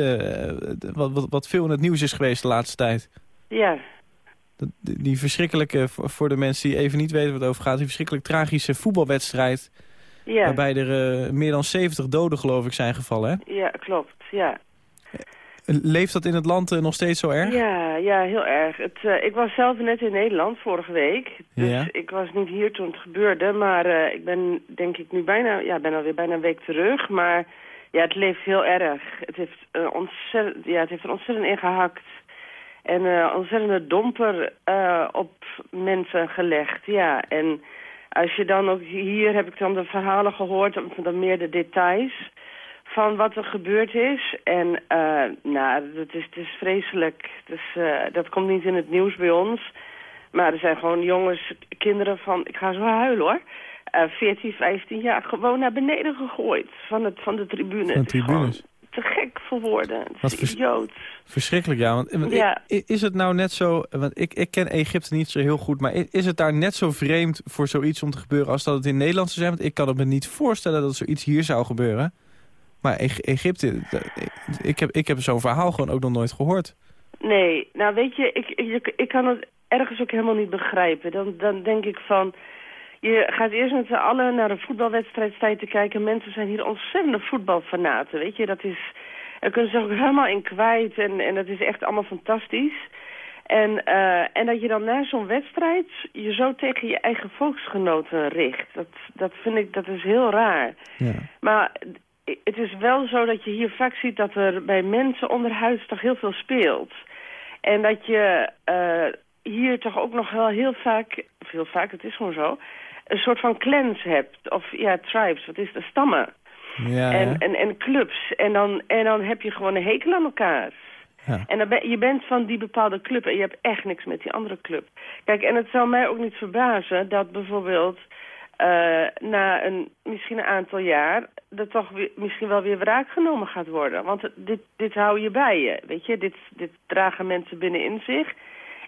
wat, wat, wat veel in het nieuws is geweest de laatste tijd. ja, Die die verschrikkelijke, voor voor de mensen die even niet weten wat het over gaat... die verschrikkelijk tragische voetbalwedstrijd... ja. waarbij er eh, meer dan 70 doden geloof ik zijn gevallen. Hè? Ja, klopt, ja. Leeft dat in het land eh, nog steeds zo erg? Ja, ja, heel erg. Het, eh, ik was zelf net in Nederland vorige week. Dus Ja. ik was niet hier toen het gebeurde. Maar eh, ik ben denk ik nu bijna, ja, ben alweer bijna een week terug. Maar ja, het leeft heel erg. Het heeft, eh, ontzettend, ja, het heeft er ontzettend ingehakt. En eh ontzettende domper eh, op mensen gelegd, ja. En als je dan ook hier heb ik dan de verhalen gehoord, dan meer de details van wat er gebeurd is. En eh, nou, het is, het is vreselijk. Dus, eh, dat komt niet in het nieuws bij ons. Maar er zijn gewoon jongens, kinderen van, ik ga zo huilen hoor. eh 14, 15 jaar gewoon naar beneden gegooid van, het, van de tribunes. Van de tribunes. Te gek voor woorden. Het is vers- idioot. Verschrikkelijk, ja. Want, Ja. is het nou net zo... Want ik, ik ken Egypte niet zo heel goed, maar is het daar net zo vreemd voor zoiets om te gebeuren als dat het in Nederland zou zijn? Want ik kan het me niet voorstellen dat zoiets hier zou gebeuren. Maar Eg- Egypte, ik heb, ik heb zo'n verhaal gewoon ook nog nooit gehoord. Nee, nou weet je, ik, ik, ik kan het ergens ook helemaal niet begrijpen. Dan, dan denk ik van, je gaat eerst met z'n allen naar een voetbalwedstrijd sta je te kijken. Mensen zijn hier ontzettende voetbalfanaten, weet je. Dat is, daar kunnen ze zich ook helemaal in kwijt en, en dat is echt allemaal fantastisch. En, eh, en dat je dan na zo'n wedstrijd je zo tegen je eigen volksgenoten richt. Dat, dat vind ik, dat is heel raar. Ja. Maar het is wel zo dat je hier vaak ziet dat er bij mensen onderhuids toch heel veel speelt. En dat je eh, hier toch ook nog wel heel vaak, of heel vaak, het is gewoon zo, een soort van clans hebt. Of ja, tribes, wat is dat, stammen. Ja, En, ja. en, en clubs. En dan, en dan heb je gewoon een hekel aan elkaar. Ja. En dan ben, je bent van die bepaalde club en je hebt echt niks met die andere club. Kijk, en het zou mij ook niet verbazen dat bijvoorbeeld eh, na een, misschien een aantal jaar... er toch weer, misschien wel weer wraak genomen gaat worden. Want dit, dit hou je bij je, weet je. Dit, dit dragen mensen binnenin zich.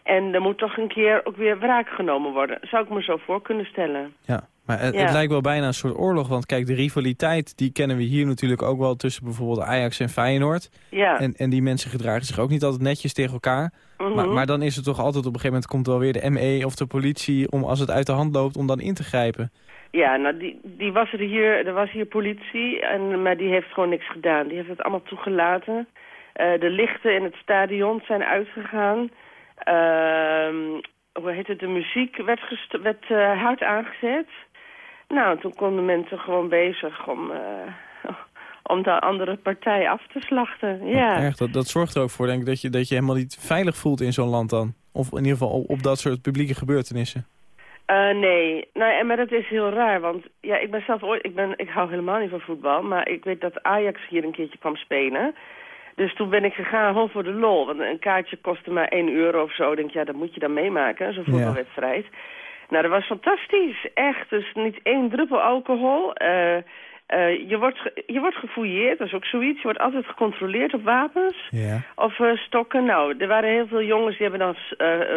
En er moet toch een keer ook weer wraak genomen worden. Zou ik me zo voor kunnen stellen. Ja, maar het, Ja. het lijkt wel bijna een soort oorlog. Want kijk, de rivaliteit die kennen we hier natuurlijk ook wel tussen bijvoorbeeld Ajax en Feyenoord. Ja. En, en die mensen gedragen zich ook niet altijd netjes tegen elkaar. Mhm. Maar, maar dan is het toch altijd op een gegeven moment komt wel weer de ME of de politie... om als het uit de hand loopt om dan in te grijpen. Ja, nou, die, die was er hier, er was hier politie, en, maar die heeft gewoon niks gedaan. Die heeft het allemaal toegelaten. Eh, de lichten in het stadion zijn uitgegaan. Ehm, hoe heet het, de muziek werd, werd eh, hard aangezet. Nou, toen konden mensen gewoon bezig om, eh, om de andere partij af te slachten. Ja. Erg, dat, dat zorgt er ook voor denk ik dat je, dat je helemaal niet veilig voelt in zo'n land dan. Of in ieder geval op, op dat soort publieke gebeurtenissen. Eh, nee, nou, en, maar dat is heel raar, want ja, ik ben zelf ooit, ik, ben, ik hou helemaal niet van voetbal, maar ik weet dat Ajax hier een keertje kwam spelen. Dus toen ben ik gegaan gewoon voor de lol, want een kaartje kostte maar 1 euro of zo. Ik denk, ja, dat moet je dan meemaken, zo'n Ja. voetbalwedstrijd. Nou, dat was fantastisch, echt. Dus niet één druppel alcohol. Eh, eh, je, wordt je wordt gefouilleerd, dat is ook zoiets. Je wordt altijd gecontroleerd op wapens. Ja. Of eh, stokken. Nou, er waren heel veel jongens die hebben dan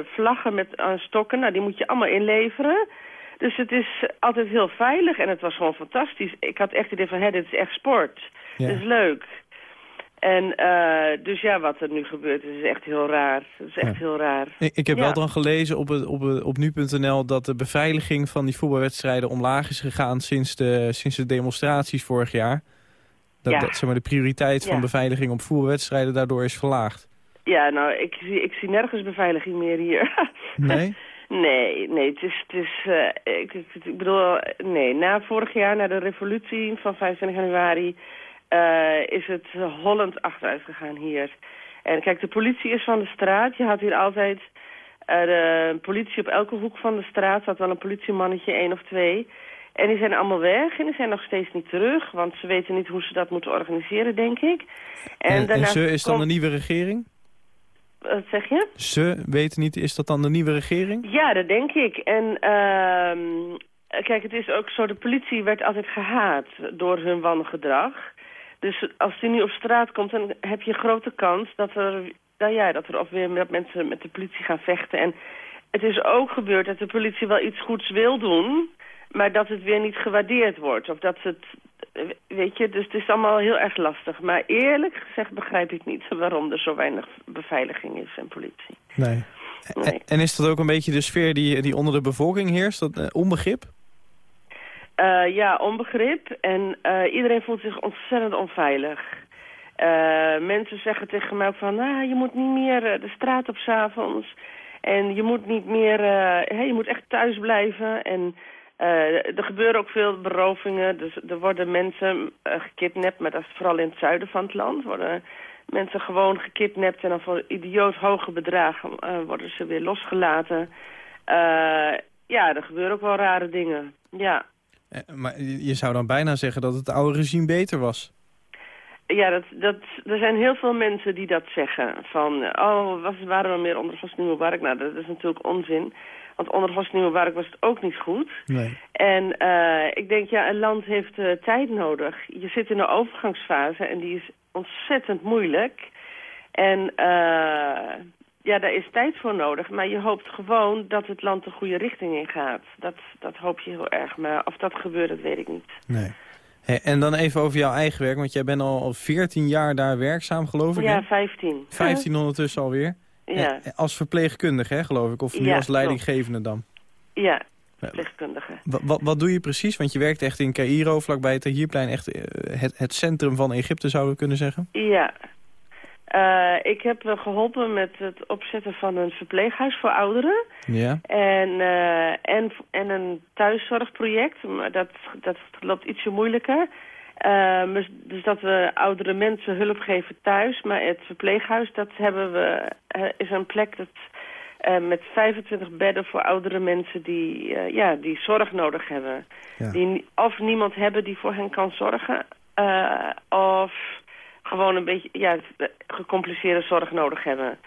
vlaggen met stokken. Nou, die moet je allemaal inleveren. Dus het is altijd heel veilig en het was gewoon fantastisch. Ik had echt het idee van, hé, dit is echt sport. Ja. Dit is leuk. En eh, dus ja, wat er nu gebeurt is echt heel raar. Het is echt Ja. heel raar. Ik, ik heb Ja. wel dan gelezen op, het, op, het- op nu.nl dat de beveiliging van die voetbalwedstrijden omlaag is gegaan sinds de, sinds de demonstraties vorig jaar. Dat, Ja. dat zeg maar, de prioriteit van beveiliging op voetbalwedstrijden daardoor is verlaagd. Ja, nou, ik zie, ik zie nergens beveiliging meer hier. Nee? Nee, nee, het is, het is eh, ik, ik, bedoel, nee, na vorig jaar, na de revolutie van 25 januari, is het Holland achteruit gegaan hier. En kijk, de politie is van de straat. Je had hier altijd eh, de politie op elke hoek van de straat. zat wel een politiemannetje, één of twee. En die zijn allemaal weg en die zijn nog steeds niet terug. Want ze weten niet hoe ze dat moeten organiseren, denk ik. En, ze is dan de nieuwe regering? Wat zeg je? Ze weten niet, is dat dan de nieuwe regering? Ja, dat denk ik. En ehm, kijk, het is ook zo, de politie werd altijd gehaat door hun wangedrag. Dus als die nu op straat komt, dan heb je grote kans dat er, nou ja, dat er of weer met mensen met de politie gaan vechten. En het is ook gebeurd dat de politie wel iets goeds wil doen, maar dat het weer niet gewaardeerd wordt. Of dat het, weet je, dus het is allemaal heel erg lastig. Maar eerlijk gezegd begrijp ik niet waarom er zo weinig beveiliging is en politie. Nee. Nee. En, en is dat ook een beetje de sfeer die, die onder de bevolking heerst? Dat eh, onbegrip? Eh, ja, onbegrip. En eh, iedereen voelt zich ontzettend onveilig. Eh, mensen zeggen tegen mij ook van... Ah, je moet niet meer de straat op 's avonds. En je moet niet meer... je moet echt thuis blijven. En er gebeuren ook veel berovingen. Dus er worden mensen gekidnapt. Maar dat is vooral in het zuiden van het land. Worden mensen gewoon gekidnapt. En dan voor idioot hoge bedragen worden ze weer losgelaten. Ja, er gebeuren ook wel rare dingen. Ja. Eh, Maar je zou dan bijna zeggen dat het oude regime beter was. Ja, dat, dat, er zijn heel veel mensen die dat zeggen. Van, oh, was, waren we meer onder Hosni Mubarak? Nou, dat is natuurlijk onzin. Want onder Hosni Mubarak was het ook niet goed. Nee. En eh, ik denk, ja, een land heeft eh, tijd nodig. Je zit in een overgangsfase en die is ontzettend moeilijk. En ja, daar is tijd voor nodig. Maar je hoopt gewoon dat het land de goede richting in gaat. Dat, dat hoop je heel erg. Maar of dat gebeurt, dat weet ik niet. Nee. Hey, en dan even over jouw eigen werk, want jij bent al al 14 jaar daar werkzaam, geloof ik. Ja, hè? 15. 15 ondertussen alweer. Ja, Als verpleegkundige, hè, geloof ik. Of nu Ja, als leidinggevende dan. ja, verpleegkundige. Wa- wa- wat doe je precies? Want je werkt echt in Cairo, vlakbij het Tahrirplein. Echt eh, het, het centrum van Egypte, zouden we kunnen zeggen. Ja. Eh, ik heb eh, geholpen met het opzetten van een verpleeghuis voor ouderen. Ja. En, eh, en, en een thuiszorgproject, maar dat, dat loopt ietsje moeilijker. Eh, dus- dat we oudere mensen hulp geven thuis. Maar het verpleeghuis, dat hebben we, is een plek dat, met 25 bedden voor oudere mensen die, ja, die zorg nodig hebben. Ja. Die of niemand hebben die voor hen kan zorgen. of gewoon een beetje ja, gecompliceerde zorg nodig hebben.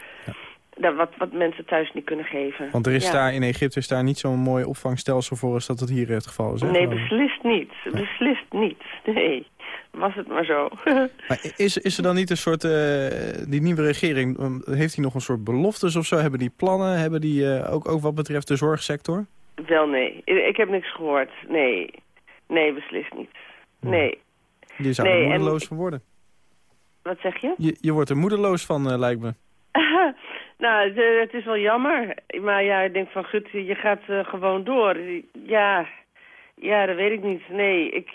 Dat, wat, wat mensen thuis niet kunnen geven. Want er is Ja. daar in Egypte is daar niet zo'n mooi opvangstelsel voor als dat het hier het geval is. Hè, Nee, beslist niet. Beslist niet. Nee, was het maar zo. Maar is, is er dan niet een soort, eh, die nieuwe regering, um, heeft die nog een soort beloftes of zo? Hebben die plannen? Hebben die eh, ook, ook wat betreft de zorgsector? Wel nee. Ik, heb niks gehoord. Nee. Nee, beslist niet. Nee. Je zou er moedeloos van worden. Wat zeg je? Je, je wordt er moedeloos van, eh, lijkt me. nou, de- het is wel jammer. Maar ja, ik denk van, gut, je gaat eh, gewoon door. Ja, ja, dat weet ik niet. Nee, ik,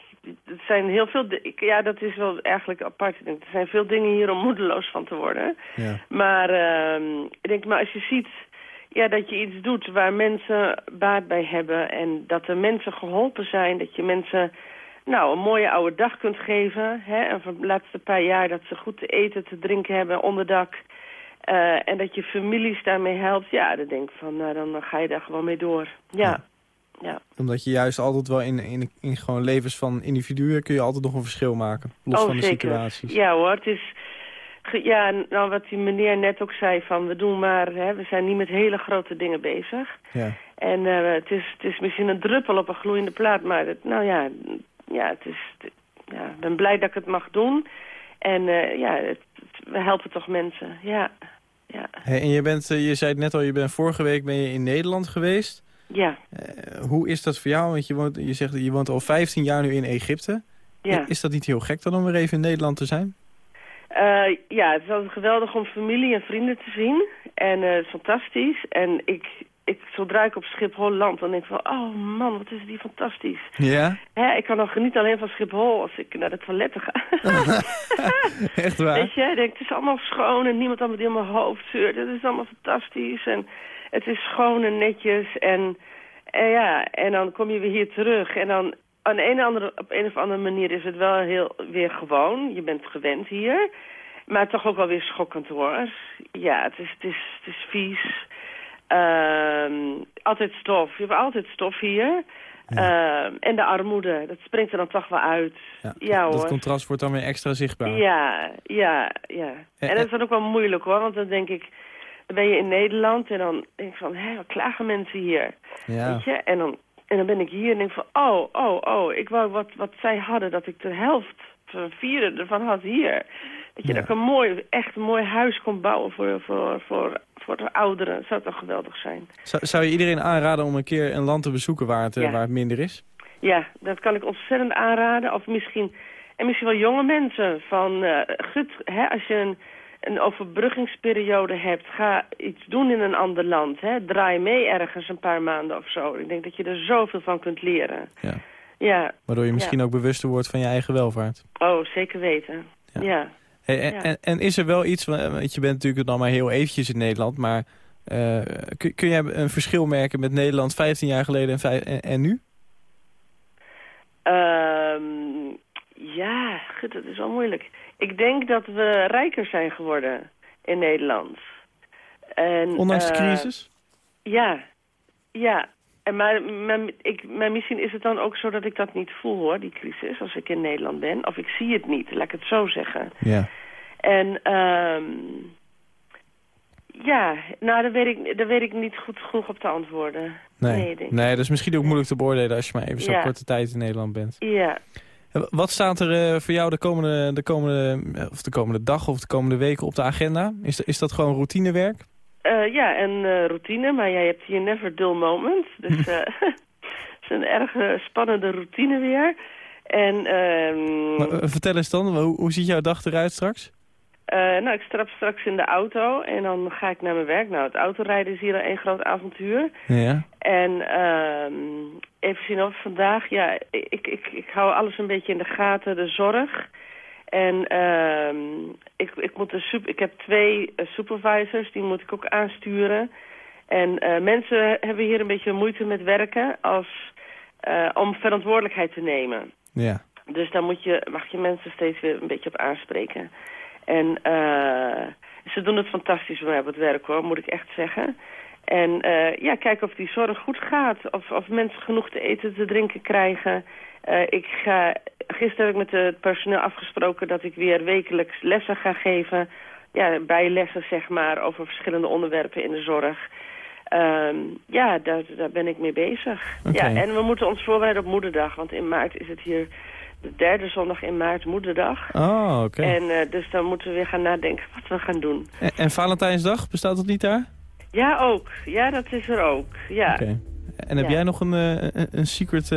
het zijn heel veel... Ik, ja, dat is wel eigenlijk apart. Ik denk, er zijn veel dingen hier om moedeloos van te worden. Ja. Maar ehm, ik denk, maar als je ziet ja, dat je iets doet waar mensen baat bij hebben... en dat er mensen geholpen zijn, dat je mensen nou, een mooie oude dag kunt geven... Hè, en van de laatste paar jaar dat ze goed te eten, te drinken hebben, onderdak... eh, en dat je families daarmee helpt, ja, dan denk ik van, nou, dan ga je daar gewoon mee door. Ja, ja. Omdat je juist altijd wel in, in, in gewoon levens van individuen kun je altijd nog een verschil maken. Los oh, van de zeker. situaties. Ja hoor, het is... Ja, nou wat die meneer net ook zei van we doen maar, hè, we zijn niet met hele grote dingen bezig. Ja. En eh, het, is, het is misschien een druppel op een gloeiende plaat, maar het, nou ja, ja, het is, ja, ik ben blij dat ik het mag doen. En eh, ja, het, het- we helpen toch mensen, ja. Ja, Hey, en je, bent, eh, je zei het net al, je bent vorige week ben je in Nederland geweest. ja, Eh, hoe is dat voor jou? Want je, woont, je zegt je woont al 15 jaar nu in Egypte. ja. Is dat niet heel gek dan om weer even in Nederland te zijn? Ja, het is altijd geweldig om familie en vrienden te zien. En het is fantastisch. En ik, ik, zodra ik op Schiphol land, dan denk ik van... Oh man, wat is die fantastisch. Ja? Hè, ik kan nog genieten alleen van Schiphol als ik naar de toiletten ga. Echt waar? Weet je, ik denk, het is allemaal schoon en niemand allemaal die in mijn hoofd zeurt. Het is allemaal fantastisch en het is schoon en netjes. En, en ja, en dan kom je weer hier terug. En dan aan een andere, op een of andere manier is het wel heel weer gewoon. Je bent gewend hier. Maar toch ook wel weer schokkend hoor. Ja, het is, het is, het is vies. Ehm, altijd stof. Je hebt altijd stof hier. Ehm, en de armoede, dat springt er dan toch wel uit. Ja, dat hoor. contrast wordt dan weer extra zichtbaar. Ja, ja, ja. En- En dat is dan ook wel moeilijk hoor, want dan denk ik, dan ben je in Nederland en dan denk ik van, hé, wat klagen mensen hier? Ja. Weet je? En dan, en dan ben ik hier en denk van, oh, oh, oh, ik wou wat, wat zij hadden, dat ik de helft, van vierde ervan had hier. Weet je, Ja. dat een mooi, echt een mooi huis kon bouwen voor, voor, voor, voor de ouderen. Dat zou toch geweldig zijn. Zou, zou je iedereen aanraden om een keer een land te bezoeken waar het, eh, Ja. waar het minder is? Ja, dat kan ik ontzettend aanraden. Of misschien, en misschien wel jonge mensen. Van, gut, hè, als je een, een overbruggingsperiode hebt, ga iets doen in een ander land. Hè. Draai mee ergens een paar maanden of zo. Ik denk dat je er zoveel van kunt leren. Ja. Ja, Waardoor je misschien ook bewuster wordt van je eigen welvaart. oh, zeker weten. Ja. Hey, en, Ja. en, en is er wel iets, want je bent natuurlijk nog maar heel eventjes in Nederland... maar eh, kun, kun jij een verschil merken met Nederland 15 jaar geleden en, en nu? Ehm, ja, goed, dat is wel moeilijk. Ik denk dat we rijker zijn geworden in Nederland. En, Ondanks de eh, crisis? Ja, ja. En maar, maar, ik, maar misschien is het dan ook zo dat ik dat niet voel, hoor, die crisis, als ik in Nederland ben. Of ik zie het niet, laat ik het zo zeggen. Ja. En ehm ja, nou, daar weet, ik, daar weet ik niet goed genoeg op te antwoorden. Nee. Nee, denk dat is misschien ook moeilijk te beoordelen als je maar even zo'n Ja. korte tijd in Nederland bent. Ja, Wat staat er eh, voor jou de komende, de, komende, eh, of de komende dag of de komende weken op de agenda? Is, is dat gewoon routinewerk? Eh, ja, en eh, routine, maar jij hebt hier never dull moment. Dus eh, het is een erg spannende routine weer. En ehm, Maar, vertel eens dan, hoe, hoe ziet jouw dag eruit straks? nou, ik stap straks in de auto en dan ga ik naar mijn werk. Nou, het autorijden is hier al één groot avontuur. Ja. En ehm, even zien of vandaag, ja, ik, ik, ik hou alles een beetje in de gaten, de zorg. En ehm, ik, ik, moet een ik heb twee eh, supervisors, die moet ik ook aansturen. En eh, mensen hebben hier een beetje moeite met werken als, eh, om verantwoordelijkheid te nemen. Ja. Dus daar moet je, mag je mensen steeds weer een beetje op aanspreken. En eh, ze doen het fantastisch bij mij op het werk hoor, moet ik echt zeggen. En ja, kijken of die zorg goed gaat. Of, of mensen genoeg te eten, te drinken krijgen. Eh, ik ga, gisteren heb ik met het personeel afgesproken dat ik weer wekelijks lessen ga geven. Ja, bijlessen zeg maar, over verschillende onderwerpen in de zorg. Ehm, ja, daar, daar ben ik mee bezig. Ja, en we moeten ons voorbereiden op moederdag. Want in maart is het hier de derde zondag in maart moederdag. Oh, oké. En eh, dus dan moeten we weer gaan nadenken wat we gaan doen. En, en Valentijnsdag, bestaat dat niet daar? Ja, ook. Ja, dat is er ook. Ja. Oké. En heb Ja. jij nog een, eh, een, een secret,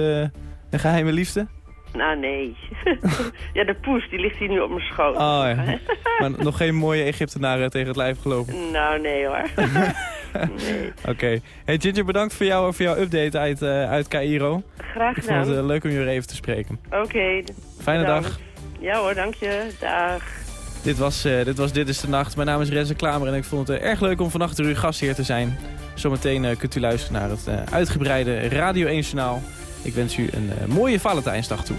een geheime liefde? Nou, nee. ja, de poes, die ligt hier nu op mijn schoot. Oh ja. maar nog geen mooie Egyptenaren tegen het lijf gelopen? Nou, nee hoor. nee. Oké. Hey Ginger, bedankt voor, jou, voor jouw update uit, eh, uit Cairo. Graag Ik vond het gedaan. eh, leuk om je weer even te spreken. Oké. Fijne bedankt. dag. Ja hoor, dank je. Dag. Dit was, eh, dit was Dit is de Nacht. Mijn naam is Renze Klamer en ik vond het erg leuk om vannacht uw gastheer te zijn. Zometeen kunt u luisteren naar het uitgebreide Radio 1 journaal. Ik wens u een eh, mooie Valentijnsdag toe.